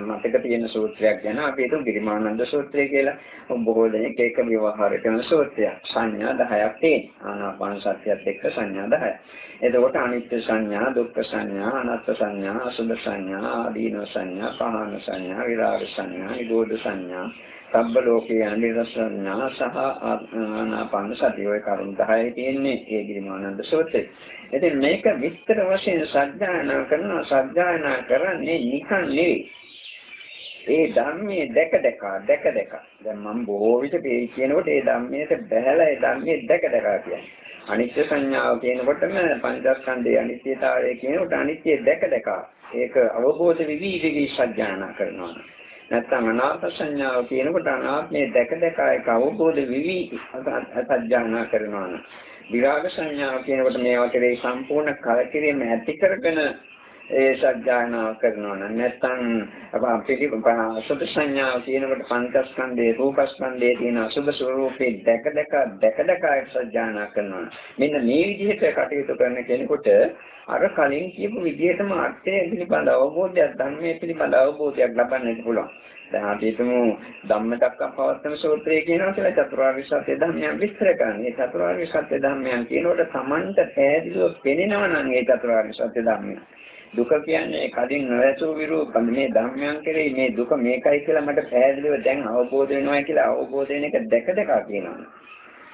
මතක තියෙන සූත්‍රයක් ගැන අපි හිතමු ගිරිමානන්ද සූත්‍රය කියලා. බොහෝ දෙනෙක් ඒක විවහාර කරන සූත්‍රයක්. සංඥා 10ක් තියෙන. ආනාපාන සතියත් එක්ක සංඥා 10ක්. එතකොට අනිත්‍ය සංඥා, දුක්ඛ සංඥා, අනාත්ම සංඥා, අසුභ සංඥා, ආදීන සංඥා, පහන සංඥා, විරාග සංඥා, නිරෝධ සංඥා සබ්බ ලෝකේ අනිරසඥා සහ ආනාපාන සතිය ඔය කරුණු 10 තියෙන්නේ ඒ ගිරිමානන්ද සූත්‍රයේ. ඉතින් මේක විස්තර වශයෙන් සත්‍යයනා කරනවා සත්‍යයනා කරන්නේ නිකන් නෙවෙයි. ඒ ධර්මයේ දැක දැක දැක දැක දැන් මම බොහෝ විට මේ කියනකොට ඒ ධර්මයට බහැලා ඒ ධර්මයේ දැක දැක කියන්නේ. අනිත්‍ය සංඥාව කියනකොටම පංචස්කන්ධයේ අනිත්‍යතාවය කියනකොට අනිත්‍ය දැක දැක ඒක අවබෝධ විවි විවි සත්‍යයනා කරනවා. නැත්නම් අනාත්ම සංඥාව කියනකොට අනාත්මය දැක දැක ඒක අවබෝධ විවි සත්‍යයනා කරනවා. විරාග සංඥාව කියනකොට මේවා කෙරෙහි සම්පූර්ණ කලකිරීම ඇති කරගෙන ඒ සත්‍යයනා කරනවා නම් නැත්නම් අපිට අසුභ සංඥාව කියනකොට පංචස්කන්ධේ රූපස්කන්ධේ තියෙන අසුභ ස්වરૂපේ දැක දැක දැක දැක සත්‍යයනා කරනවා. මෙන්න මේ විදිහට කටයුතු කරන කෙනෙකුට අර කලින් කියපු විදිහටම අර්ථය පිළිබඳ අවබෝධයක් ධර්මයේ පිළිබඳ අවබෝධයක් ලබන්නට පුළුවන්. දැන් අපි හිතමු ධම්මදක්කපවත්තන සූත්‍රය කියනවා කියලා චතුරාර්ය සත්‍ය ධර්මයන් විස්තර කරන්නේ. ඒ චතුරාර්ය සත්‍ය ධර්මයන් කියනකොට Tamanට පැහැදිලිව පෙනෙනවා නම් ඒ චතුරාර්ය සත්‍ය ධර්මයන්. දුක කියන්නේ කලින් නොඇසූ විරු මේ ධර්මයන් කෙරෙහි මේ දුක මේකයි කියලා මට පැහැදිලිව දැන් අවබෝධ වෙනවා කියලා අවබෝධ වෙන එක දැක දැක කියනවා.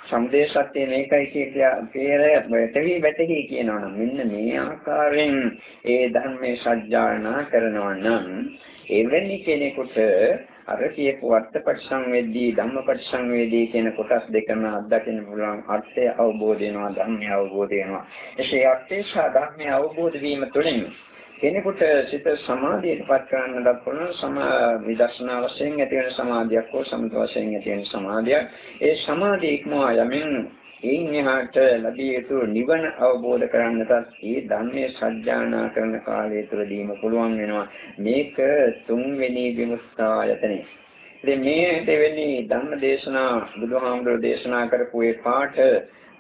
සමුදේ සත්‍ය මේකයි කියලා පෙර වැටහි වැටහි කියනවනම් මෙන්න මේ ආකාරයෙන් ඒ ධර්මයේ සත්‍යයනා කරනවා නම් එවැනි කෙනෙකුට අර කියපු අර්ථපරිසංවේදී ධම්මපරිසංවේදී කියන කොටස් දෙකම අත්දකින්න පුළුවන්. අර්ථය අවබෝධ වෙනවා ධර්මය අවබෝධ වෙනවා. එසේ අර්ථය සහ ධර්මය අවබෝධ වීම තුළින් කෙනෙකුට සිත සමාධියටපත් කරන්නට පුළුවන් සම විදර්ශනා වශයෙන් ඇති වෙන සමාධියක් හෝ සමත වශයෙන් ඇති වෙන සමාධියක්. ඒ සමාධිය ඉක්මවා යමින් එයින් එහාට ලැබිය යුතු නිවන අවබෝධ කරගන්නටත් ඒ ධර්මයේ සත්‍යානා කරන කාලය තුළදීම පුළුවන් වෙනවා. මේක තුන්වෙනි විමුක්තායතනේ ඉතින් මේ දෙවෙනි ධර්ම දේශනා බුදුහාමුදුරෝ දේශනා කරපු ඒ පාඨ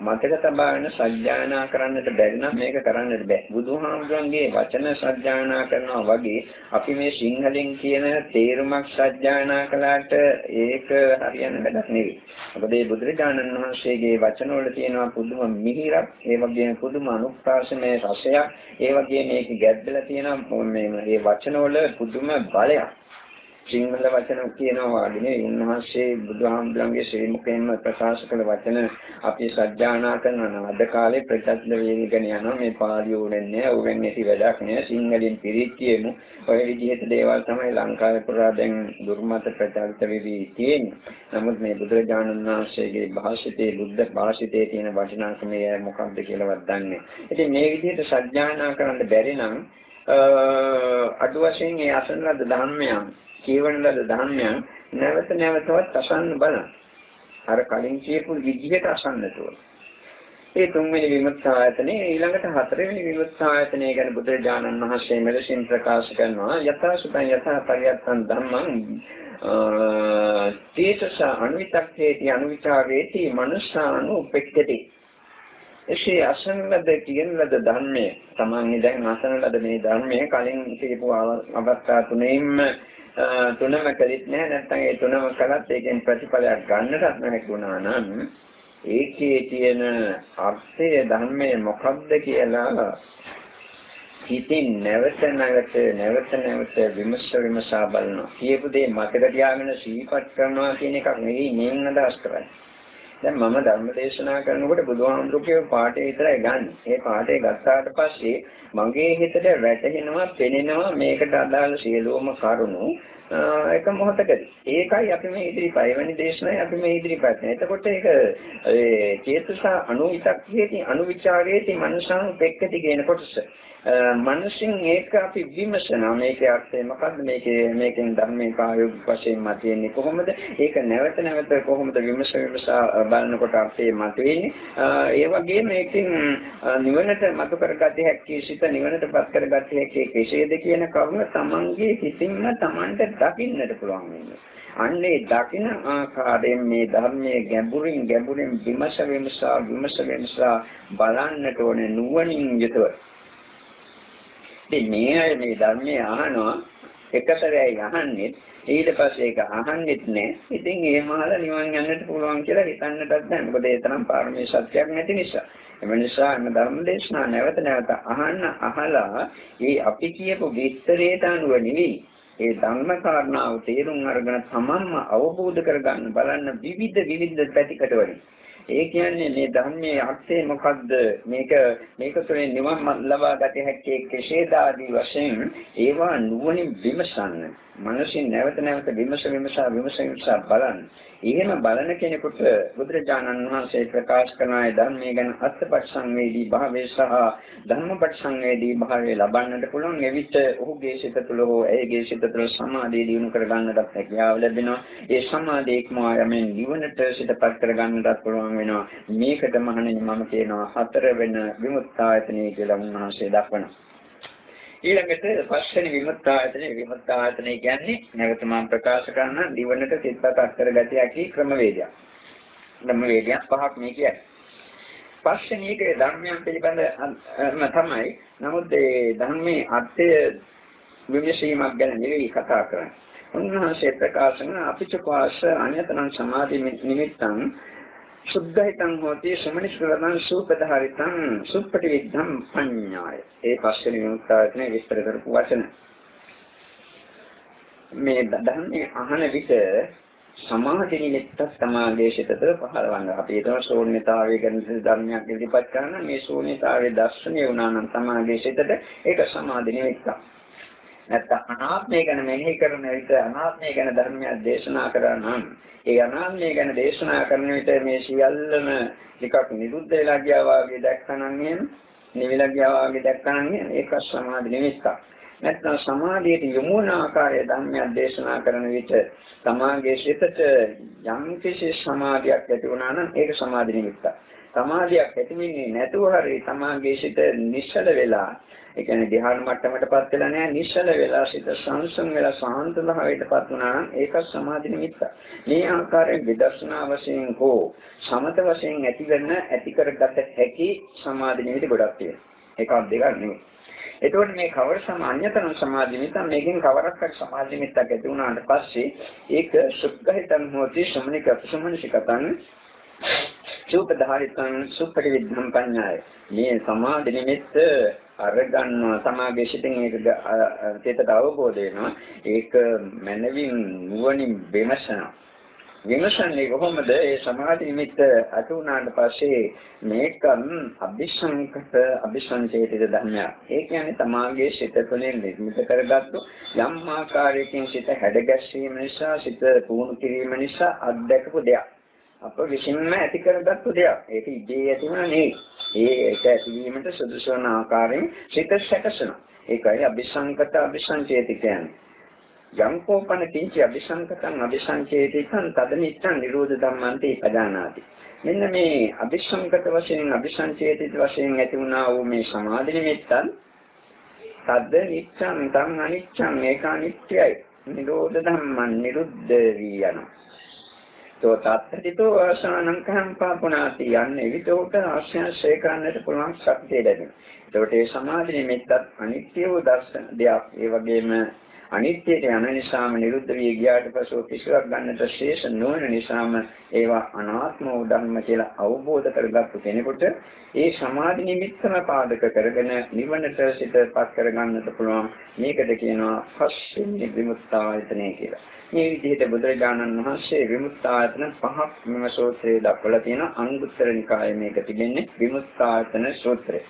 මතක තබාගෙන සත්‍යයනා කරන්නට බැරි නම් මේක කරන්නට බෑ. බුදුහාමුදුරන්ගේ වචන සත්‍යයනා කරනවා වගේ අපි මේ සිංහලෙන් කියන තේරුමක් සත්‍යයනා කළාට ඒක හරියන්න වැඩක් නෙවෙයි. මොකද මේ බුදුරජාණන් වහන්සේගේ වචනවල තියෙනවා පුදුම මිහිරක්, ඒ වගේම පුදුම අනුප්‍රාසමේ රසයක්, ඒ වගේම මේක ගැද්දලා තියෙනවා මේ මේ වචනවල පුදුම බලයක්. සිංහල වචන කියනවා වගේ උන්වහන්සේ බුදුහාමුදුරන්ගේ ශ්‍රී මුඛයෙන්ම ප්‍රකාශ කළ වචන අපි සත්‍යානා කරනවා අද කාලේ ප්‍රචලිත වෙගෙන යනවා. මේ පාළි ඕනෙන්නේ ඕවෙන් ඇති වැඩක් නෑ. සිංහලෙන් පිරිත් කියමු. ඔය විදිහට දේවල් තමයි ලංකාවේ පුරා දැන් දුර්මත ප්‍රචලිත වෙවි තියෙන්නේ. නමුත් මේ බුදුරජාණන් වහන්සේගේ භාෂිතේ බුද්ධ භාෂිතේ තියෙන වටිනාකම මොකක්ද කියලාවත් දන්නේ ඉතින් මේ විදිහට සත්‍යානා කරන්න බැරි නම් අඩු වශයෙන් ඒ අසන ලද ධර්මයන් කියවන ලද ධර්මයන් නැවත නැවතවත් අසන්න බලන්න. අර කලින් කියපු විදිහට අසන්නට ඕන. ඒ තුන්වෙනි විමුක්ත ආයතනේ ඊළඟට හතරවෙනි විමුක්ත ආයතනය ගැන බුදුරජාණන් වහන්සේ මෙලෙසින් ප්‍රකාශ කරනවා යථා සුතං යථා පරියත්තං ධම්මං තේසස අනිවිතක්කේති අනුවිචාරේති මනුස්සානු උපෙක්ඛති එසේ අසන ලද කියන ලද ධර්මයේ තමන්ගේ දැන් අසන ලද මේ ධර්මයේ කලින් කියපු අවස්ථා තුනෙන්ම තුනම කලිත් නැහැ නැත්නම් ඒ තුනම කළත් ඒකෙන් ප්‍රතිඵලයක් ගන්නටත් නැතුණා නම් ඒකේ තියෙන අර්ථය ධර්මයේ මොකක්ද කියලා හිතින් නැවත නැවත නැවත නැවත විමස විමසා බලනවා. කියපු දේ මතක තියාගෙන සිහිපත් කරනවා කියන එකක් නෙවෙයි මේන් අදහස් කරන්නේ. දැන් මම ධර්ම දේශනා කරනකොට බුදුහාමුදුරුවෝ පාඩේ විතරයි ගන්න. ඒ පාඩේ ගත්තාට පස්සේ මගේ හිතට වැටහෙනවා, පෙනෙනවා මේකට අදාළ සියලුම කරුණු එක මොහොතකදී. ඒකයි අපි මේ ඉදිරිපත් වෙනි දේශනාවේ අපි මේ ඉදිරිපත් එතකොට ඒක ඒ චේතස අනුවිතක්කේති අනුවිචාරේති මනසං පෙක්කති කියන කොටස. මනසින් ඒක අපි විමසනවා. මේකේ අර්ථය මොකද්ද? මේකේ මේකෙන් ධර්මයේ කායෝග වශයෙන් මතුවෙන්නේ කොහොමද? ඒක නැවත නැවත කොහොමද විමස විමස බලනකොට අර්ථය මතුවෙන්නේ? ඒ වගේම මේකෙන් නිවනට මතු කරගත හැකි සිත නිවනටපත් කරගත හැකි කෙසේද කියන කරුණ තමන්ගේ හිතින්ම තමන්ට දකින්නට පුළුවන් වෙනවා. අන්නේ දකින ආකාරයෙන් මේ ධර්මයේ ගැඹුරින් ගැඹුරින් විමස විමසා විමස විමසා බලන්නට ඕනේ නුවණින් යුතුව. ඉතින් මේ අය මේ ධර්මයේ අහනවා එකතරයි අහන්නේ ඊට පස්සේ ඒක අහන්නෙත් නෑ. ඉතින් ඒ මහල නිවන් යන්නට පුළුවන් කියලා හිතන්නටත් බෑ. මොකද ඒ තරම් පාරමී සත්‍යයක් නැති නිසා. එම නිසා එම ධර්ම දේශනා නැවත නැවත අහන්න අහලා ඒ අපි කියපු විස්තරයට අනුව නෙවෙයි ඒ ධර්ම කාරණාව තේරුම් අරගෙන තමන්ම අවබෝධ කරගන්න බලන්න විවිධ විවිධ පැතිකඩ වලින් ඒ කියන්නේ මේ ධර්මයේ අර්ථය මොකද්ද? මේක මේක තුළින් නිවන් ලබා ගත හැකි කෙසේද ආදී වශයෙන් ඒවා නුවණින් විමසන්න. මනසින් නැවත නැවත විමස විමසා විමස විමසා බලන්න. එහෙම බලන කෙනෙකුට බුදුරජාණන් වහන්සේ ප්‍රකාශ කරන ආය ධර්මයේ ගැන අත්පත් සංවේදී භාවය සහ ධර්මපත් සංවේදී භාවය ලබන්නට පුළුවන්. එවිට ඔහුගේ සිත තුළ හෝ ඇයගේ සිත තුළ සමාධිය දිනු කර ගන්නටත් හැකියාව ලැබෙනවා. ඒ සමාධිය ඉක්මවා යමින් නිවනට සිතපත් කර ගන්නටත් පුළුවන් වෙනවා. මේකට මහණෙනි මම කියනවා හතර වෙන විමුක්තායතනෙ කියලා උන්වහන්සේ දක්වනවා. ඊළඟට පස්වෙනි විමුක්තායතනෙ විමුක්තායතනෙ කියන්නේ නැවත මම ප්‍රකාශ කරන දිවනට සිත්පත් කරගatiya හැකි ක්‍රමවේදයක්. ක්‍රමවේදයක් පහක් මේ කියන්නේ. පස්වෙනි එකේ ධර්මයන් පිළිබඳ තමයි. නමුත් ඒ ධර්මයේ අර්ථය විමසීමක් ගැන නෙවෙයි කතා කරන්නේ. උන්වහන්සේ ප්‍රකාශ කරන අපිචකවාස අඤ්‍යතනං සමාධි නිමිත්තං සුද්ධහිතං හෝති සමනිස්කරණං සූපදහරිතං සුප්පටි විද්ධම් පඤ්ඤාය. ඒ පස්වෙනි විමුක්තාවනේ විස්තර කරපු වචන. මේ ධර්මයේ අහන විට සමාධි නිමිත්ත සමාදේශිතතර පහළවන්න අපි ඒතන ශූන්‍යතාවය ගැන ධර්මයක් ඉදිරිපත් කරන මේ ශූන්‍යතාවයේ දර්ශනය වුණා නම් සමාදේශිතට ඒක සමාධි නිමිත්තක්. නැත්නම් අනාත්මය ගැන මෙනෙහි කරන විට අනාත්මය ගැන ධර්මයක් දේශනා කරා නම් ඒ අනාත්මය ගැන දේශනා කරන විට මේ සියල්ලම ටිකක් නිරුද්ධ වෙලා ගියා වගේ දැක්කනම් එහෙම නිවිලා ගියා වගේ දැක්කනම් ඒක සමාධි නිමිත්තක්. නැත්නම් සමාධියට යොමු වන ආකාරය ධර්මයක් දේශනා කරන විට සමාගයේ සිතට යම් කිසි සමාධියක් ඇති වුණා නම් ඒක සමාධි නිමිත්තක්. සමාධියක් ඇති වෙන්නේ නැතුව හරි සමාගයේ සිත නිශ්චල වෙලා ඒ කියන්නේ ධ්‍යාන මට්ටමටපත් වෙලා නැහැ නිශ්චල වෙලා සිත සංසම් වෙලා සාන්ත භාවයටපත් වුණා නම් ඒක සමාධි නිමිත්ත. මේ ආකාරයෙන් විදර්ශනා වශයෙන් හෝ සමත වශයෙන් ඇති වෙන ඇති කරගත හැකි සමාධි නිමිති ගොඩක් තියෙනවා. එකක් දෙකක් නෙමෙයි. එතකොට මේ කවර සමාන්‍යතන සමාධි නිමිත්ත මේකෙන් කවරක් හරි සමාධි නිමිත්තක් ඇති වුණාට පස්සේ ඒක සුඛහිතං හෝති සමනික සමනිකතං සූපධාරිතං සුප්පටිවිද්ධම් පඤ්ඤාය. මේ සමාධි නිමිත්ත අරගන්නවා සමාගයේ සිටින් ඒක චේතට අවබෝධ වෙනවා. ඒක මනවින් නුවණින් විමසනවා. විමසන්නේ කොහොමද? ඒ සමාධි නිමිත්ත අතු වුණාට පස්සේ මේකම් අபிසංකත අபிසංචේතිත ධර්මයක්. ඒ කියන්නේ සමාගයේ සිත තුළින් නිර්මිත කරගත්තු යම් ආකාරයකින් සිත හැඩගැස්වීම නිසා සිත පුහුණු කිරීම නිසා අත්දැකපු දෙයක්. අප විසින්ම ඇති කරගත්තු දෙයක්. ඒක ඉබේ ඇතිවෙන නෙවෙයි. ඒක ඇතිවීමට සුදුසු වන ආකාරයෙන් සිත සැකසෙනවා. ඒකයි අபிසංකත අபிසංචේති කියන්නේ. යම් කෝපන කිංච අபிසංකතං අபிසංචේතිකං තද නිච්ඡං නිරෝධ ධම්මන්ති පදානාති. මෙන්න මේ අபிසංකත වශයෙන් අபிසංචේතිත වශයෙන් ඇති වුණා වූ මේ සමාධි නිමිත්තන් තද්ද නිච්ඡං තං අනිච්ඡං ඒක අනිත්‍යයි. නිරෝධ ධම්මං නිරුද්ධ වී යනවා. තෝ තත්ත්‍ිතෝ ආසනං කම්පාපුණාති යන්නේ විතෝට ආශ්‍රය කරන්නට පුළුවන් ශක්තිය ලැබෙනවා. ඒකට ඒ සමාධි නිමිත්තත් අනිත්‍ය වූ දර්ශන දෙයක්. ඒ වගේම අනිත්‍යයට යන නිසාම නිරුද්ධ වී ගියාට පසු කිසිවක් ගන්නට ශේෂ නොවන නිසාම ඒවා අනාත්ම වූ ධර්ම කියලා අවබෝධ කරගත්තු කෙනෙකුට ඒ සමාධි නිමිත්තම පාදක කරගෙන නිවනට සිතපත් කරගන්නට පුළුවන් මේකට කියනවා පස්වෙනි විමුක්තායතනය කියලා. මේ විදිහට බුදුරජාණන් වහන්සේ විමුක්තායතන පහක් මෙම සූත්‍රයේ දක්වලා තියෙනවා අංගුත්තර නිකායේ මේක තිබෙන්නේ විමුක්තායතන සූත්‍රය.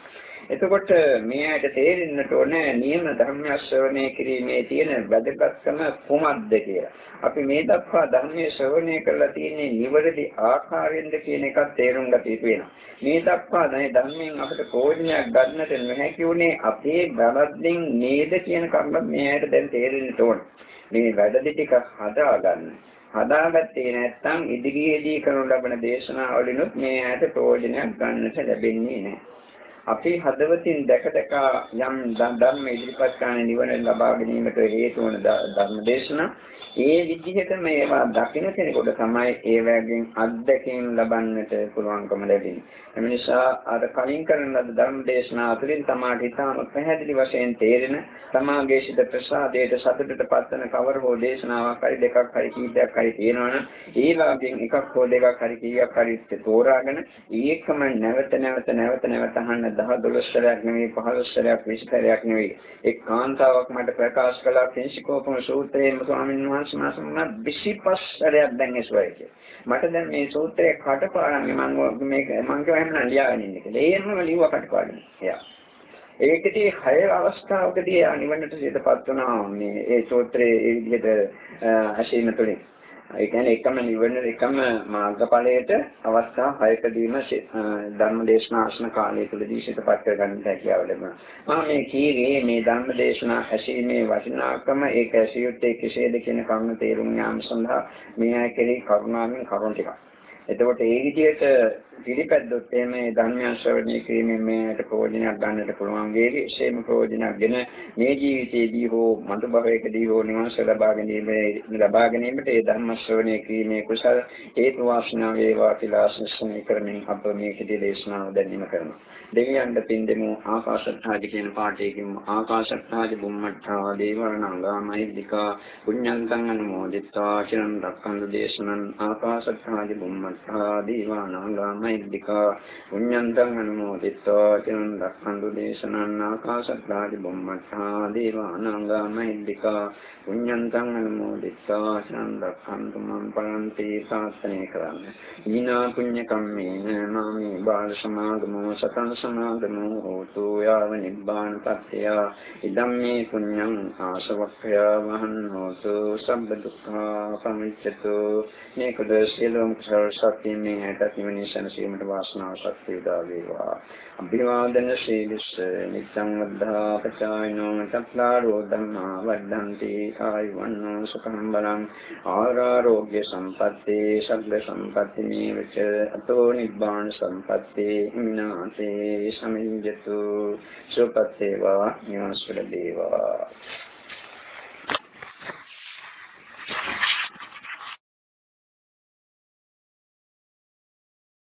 එතකොට මේ ඇයිට තේරෙන්නට ඕනේ නියම ධර්මය ශ්‍රවණය කිරීමේ තියෙන වැදගත්කම කුමක්ද කියලා. අපි මේ දක්වා ධර්මයේ ශ්‍රවණය කරලා තියෙන්නේ නිවැරදි ආකාරයෙන්ද කියන එකත් තේරුම් ගත යුතු වෙනවා. මේ දක්වා දැන් ධර්මයෙන් අපිට ප්‍රයෝජනයක් ගන්නට නොහැකි උනේ අපේ බවද්දින් නේද කියන කරුණ මේ ඇයිට දැන් තේරෙන්නට ඕනේ. මේ වැඩදි ටික හදාගන්න. හදාගත්තේ නැත්නම් ඉදිරියේදී කරනු ලබන දේශනාවලිනුත් මේ ඇයට ප්‍රයෝජනයක් ගන්නට ලැබෙන්නේ නැහැ. අපි හදවතින් දැක දැක යම් ධර්ම ඉදිරිපත් කරන නිවන ලබා ගැනීමට හේතු වන ධර්ම දේශනා ඒ විදිහට මේවා දකින්න කෙනෙකුට තමයි ඒ වගේන් අත්දැකීම් ලබන්නට පුළුවන්කම ලැබෙන්නේ. එම නිසා අර කලින් කරන ලද ධර්ම දේශනා අතුරින් තමාට ඉතාම පැහැදිලි වශයෙන් තේරෙන තමාගේ සිත ප්‍රසාදයට සතුටට පත්වන කවර හෝ දේශනාවක් හරි දෙකක් හරි කීපයක් හරි තියෙනවනම් ඒ වගේන් එකක් හෝ දෙකක් හරි කීයක් හරි තෝරාගෙන ඒකම නැවත නැවත නැවත නැවත අහන්න 10 12 සැරයක් නෙවෙයි 15 සැරයක් 20 සැරයක් නෙවෙයි එක් කාන්තාවක් මට ප්‍රකාශ කළා පින්සිකෝපම සූත්‍රයේම ස්වාමීන් වහන්සේ වහන්සේ මාසුණා 25 සැරයක් දැන් ඇසුවයි කියලා. මට දැන් මේ සූත්‍රයේ කටපාඩම් මම මේක මම කියවන්න ලියාගෙන ඉන්නේ කියලා. ඒන්නම ලිව්වා කටපාඩම්. එයා. ඒකදී හය අවස්ථාවකදී අනිවන්නට සිතපත් වුණා මේ ඒ සූත්‍රයේ ඒ විදිහට ඇසීම තුළින්. ඒ කියන්නේ එකම නිවන එකම මාර්ගඵලයට අවස්ථා 6කදීම ධර්ම දේශනා ආසන කාලය තුලදී සිතපත් කරගන්න හැකියාව ලැබුණා. මම මේ කීවේ මේ ධර්ම දේශනා ඇසීමේ වටිනාකම ඒක ඇසියුත්තේ කෙසේද කියන කරුණ තේරුම් යාම සඳහා මේ ආ කෙරෙහි කරුණාවෙන් කරුණ ටිකක්. එතකොට ඒ විදිහට පිළිපැද්දොත් එමේ ධර්මයන් ශ්‍රවණය කිරීමෙන් මේකට ප්‍රයෝජනයක් ගන්නට පුළුවන් වේවි. එසේම ප්‍රයෝජනයක්ගෙන මේ ජීවිතයේදී හෝ මතු භවයකදී හෝ නිවන්ස ලබා ගැනීමේ ලබා ගැනීමට ඒ ධර්ම ශ්‍රවණය කිරීමේ කුසල හේතු වාසනා වේවා කියලා ආශිර්වාද කරමින් අප මේකදී දේශනාව දැනීම කරනවා. දෙවියන්ට පින් දෙමු ආකාශත්ථාදි කියන පාඨයකින් ආකාශත්ථාදි බුම්මත්ථා දේවරණංගාමයිද්దికා පුඤ්ඤන්තං අනුමෝදිත්වා චිරන් රක්ඛන්තු දේශනං ආකාශත්ථාදි සහ දීවානා ගාමයිද්దికා පුඤ්ඤන්තං අනුමෝදිත्वा චිරන් රක්ඛන්තු දේශනං ආකාශත්තාදි බුම්මත්හා දීවානා ගාමයිද්దికා පුඤ්ඤන්තං අනුමෝදිත्वा චිරන් රක්ඛන්තු මං පරන්ති සාසනේ කරන්නේ. ඊනා පුඤ්ඤ කම්මේන මාමේ බාල සමාගමෝ සතං සමාගමෝ හෝතු යාව නිබ්බාන පත්‍ය ඉදම්මේ පුඤ්ඤං ආශවක්ඛය වහන් හෝතු සම්බ දුක්ඛා සමිච්ඡතු. මේ කුදේශීලම් කුසල ශක්තිය මේ ඇට නිවනේ සනසි කිරීමට වාසනාව ශක්තිය උදා වේවා. අභිවාදන ශීලස්ස නිච්ඡං වද්ධා පචායනෝ චත්තාරෝ ධම්මා වද්ධන්ති. ආයුවන්නෝ සුඛං බලං. ආරෝග්‍ය සම්පatti සබ්බ සම්පatti මේවච අතෝ නිබ්බාන සම්පatti හිමිනාතේ සමිඤ්ජතු සුපත්තේවා නිවස්වල දේවා